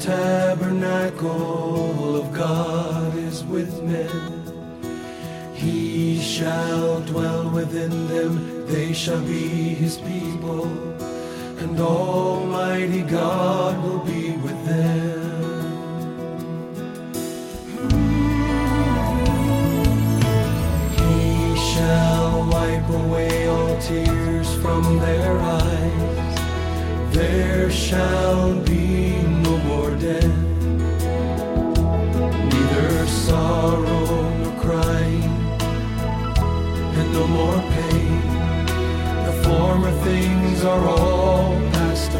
tabernacle of God is with men. He shall dwell within them, they shall be his people, and Almighty God will be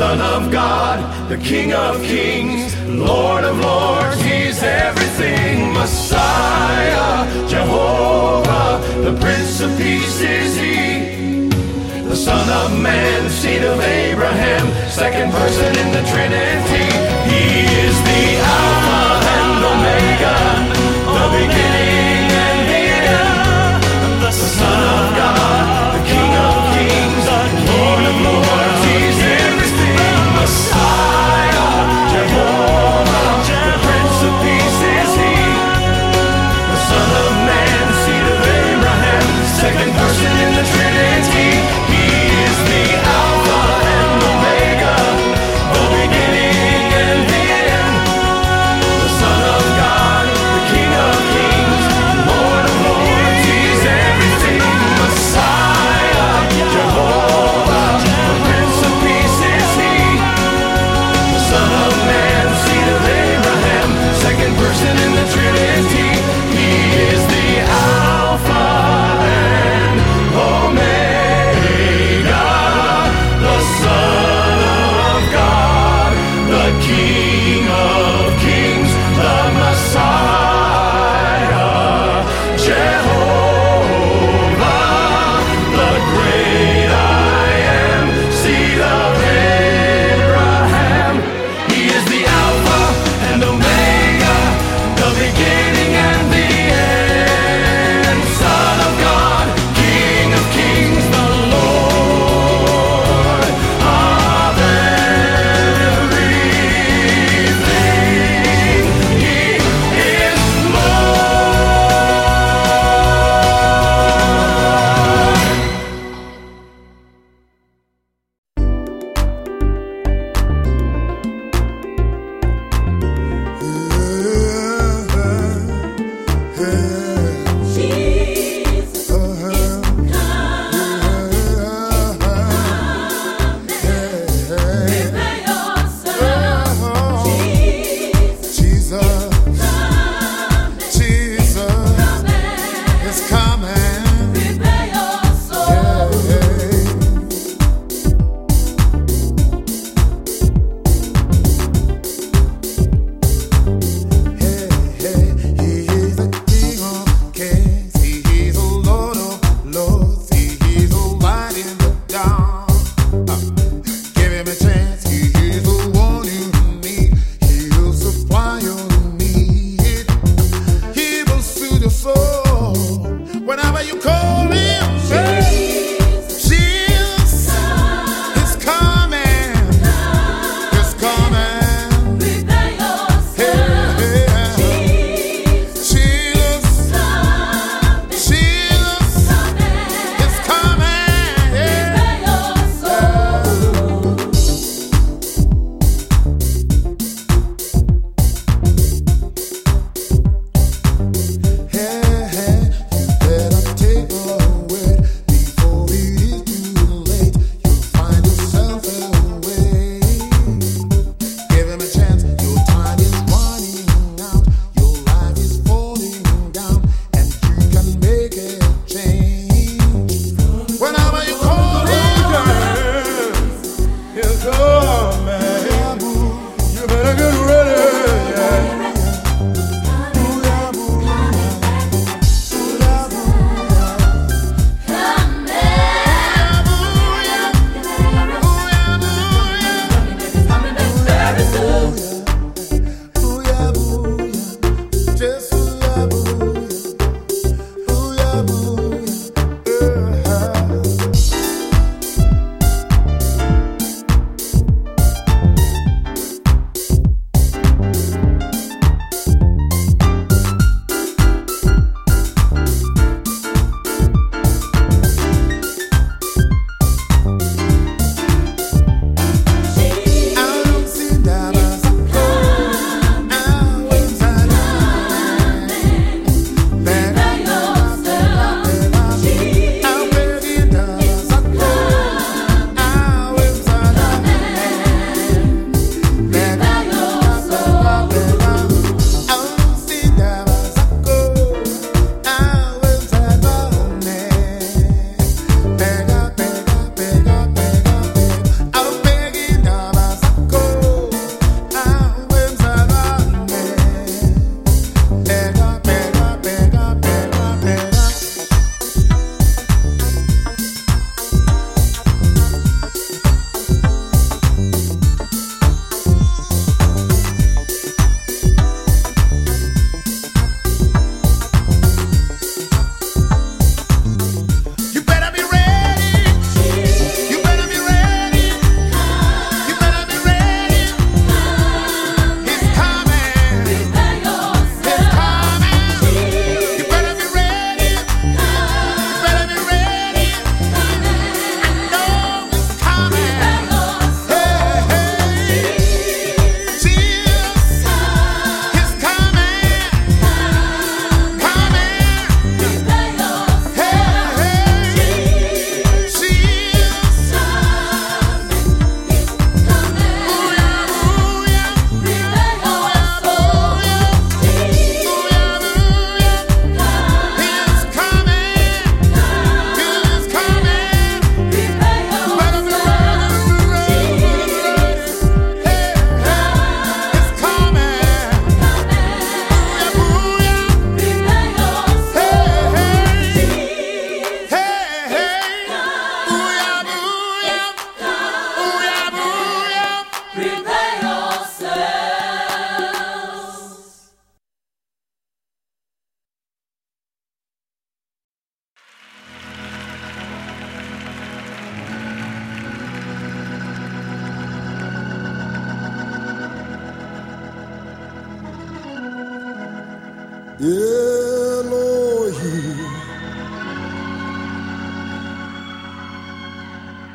Son of God, the King of Kings, Lord of Lords, He's everything. Messiah, Jehovah, the Prince of Peace is He. The Son of Man, seed of Abraham, second person in the Trinity.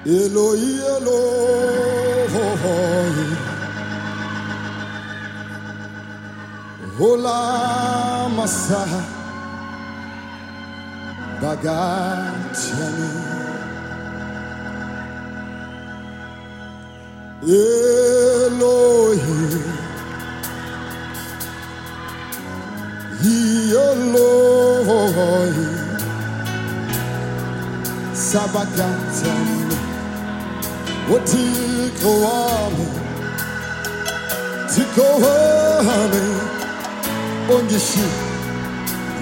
Eloi, Eloi. Hola Masa Bagatiani Elohim Eloi Sabagatiani Otiko wami Tiko wami Ongishi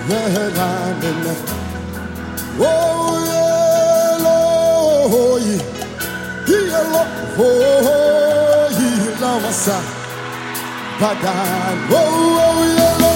Yehelanene Oh Eloi Eloi Lamasa Bagan Oh Eloi Oh,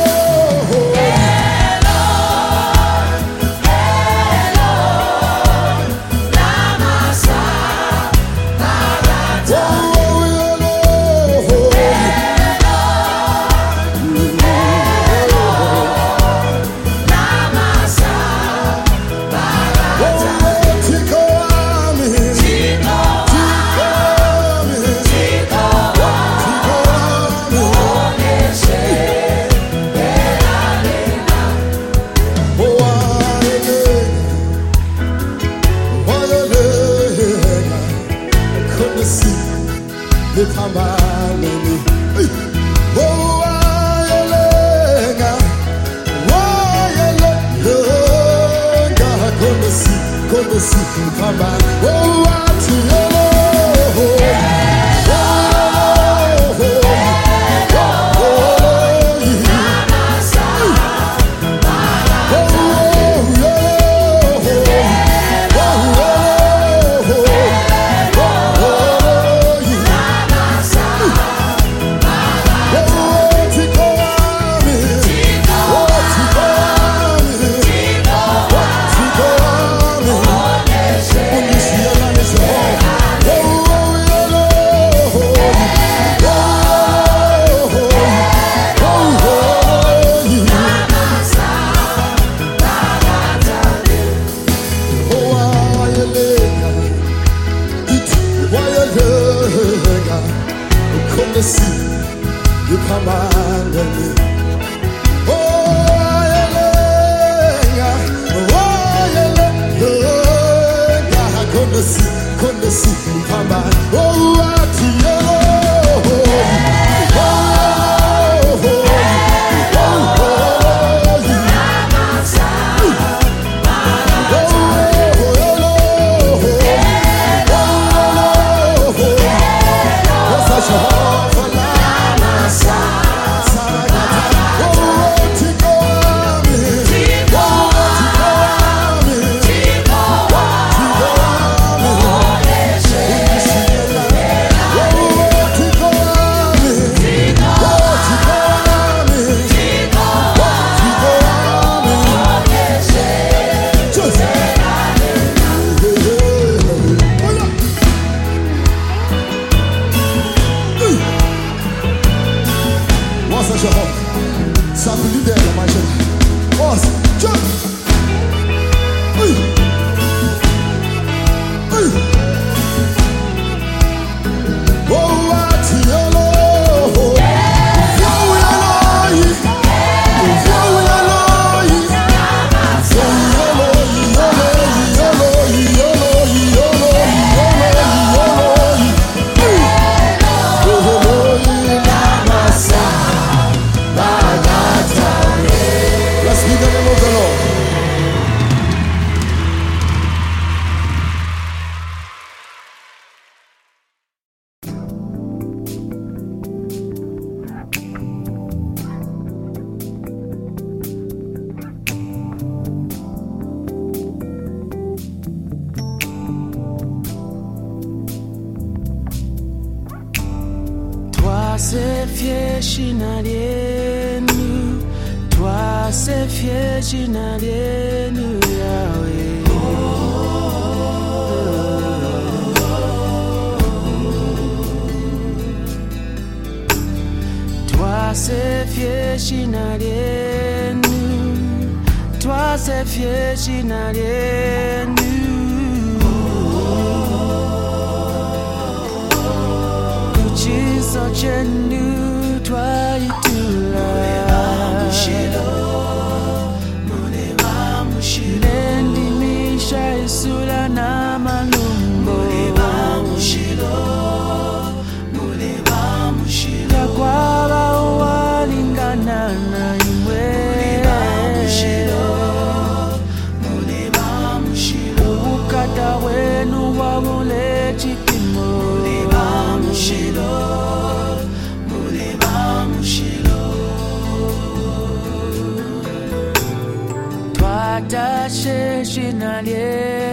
twatashe shina lyenu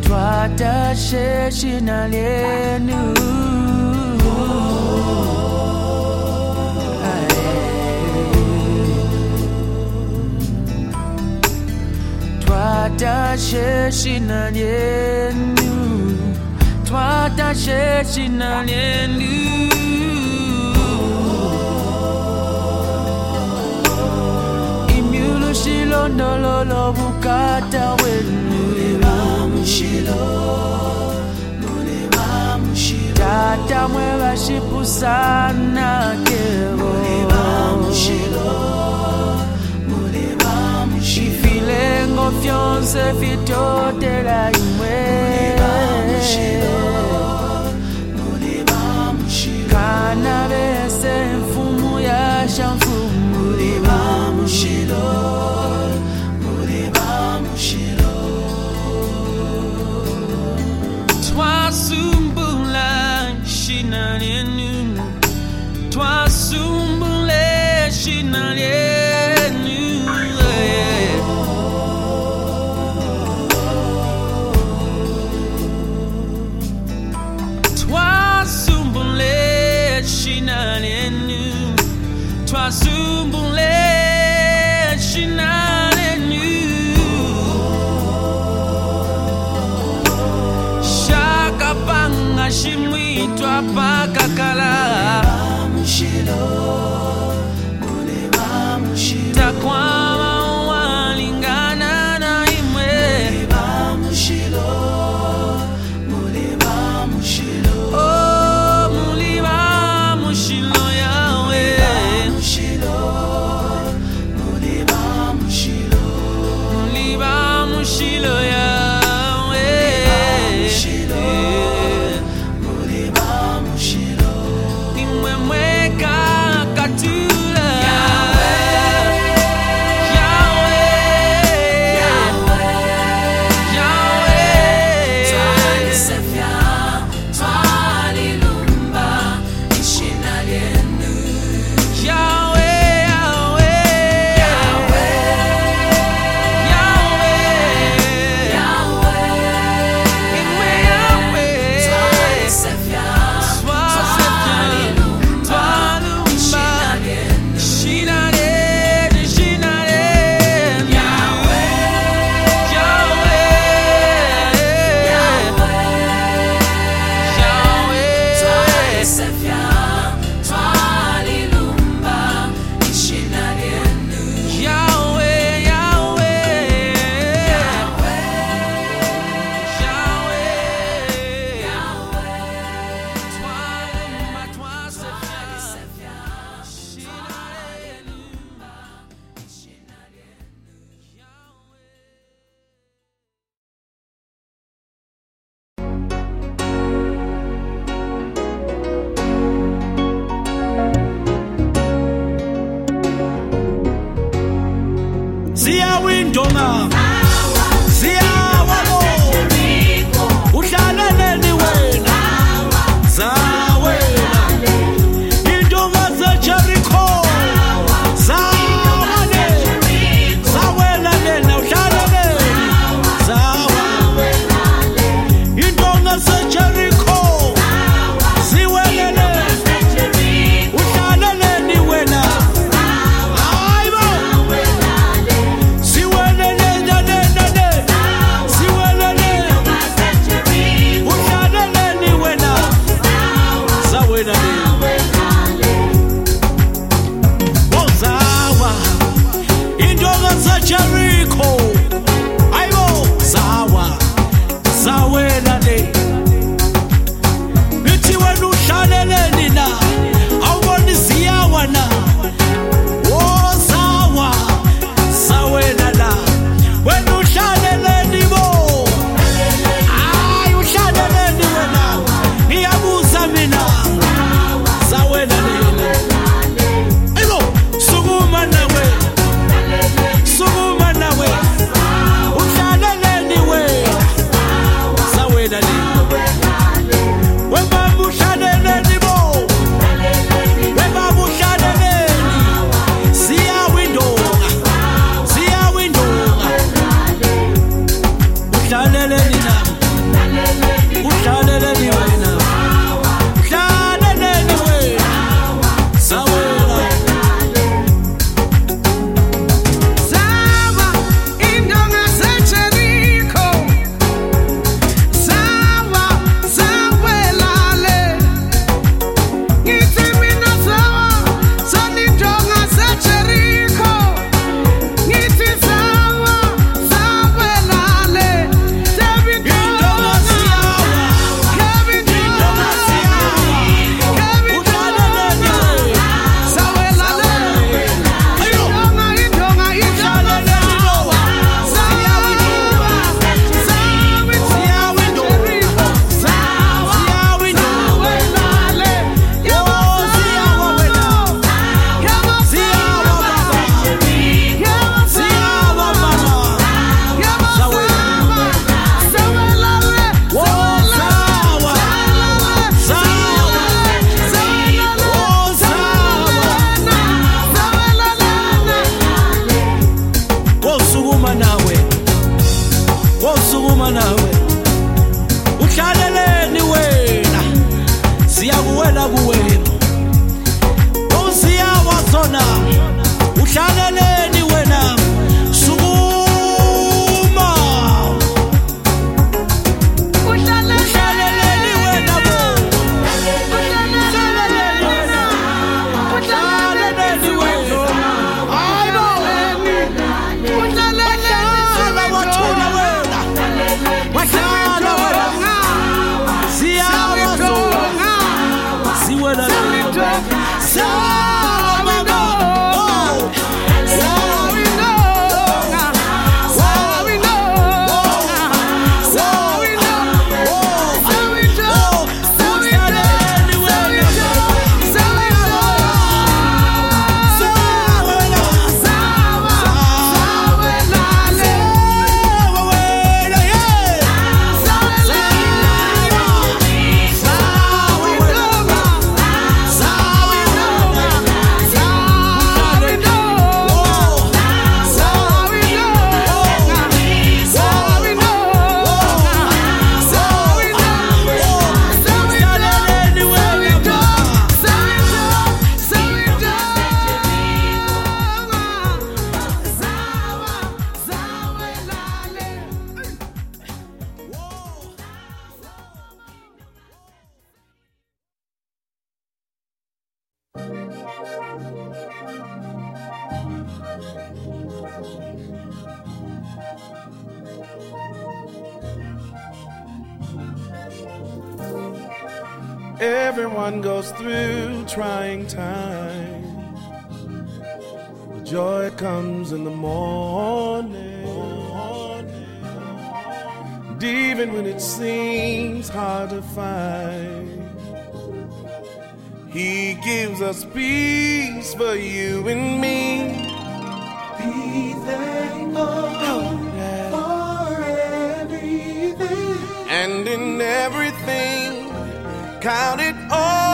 twatashe shina lyenu twatashe shina lyenu twatashe shina lyenu imyulu shilondololo bukata wenu tata mwe bashipusana kebo ifilengo fyonse fitotela shimwitwa pakakala. Takwama time Everyone goes through trying times. Joy comes in the morning. even when it seems hard to find. He gives us peace for you and me. Be thankful for everything. And in everything, count it all.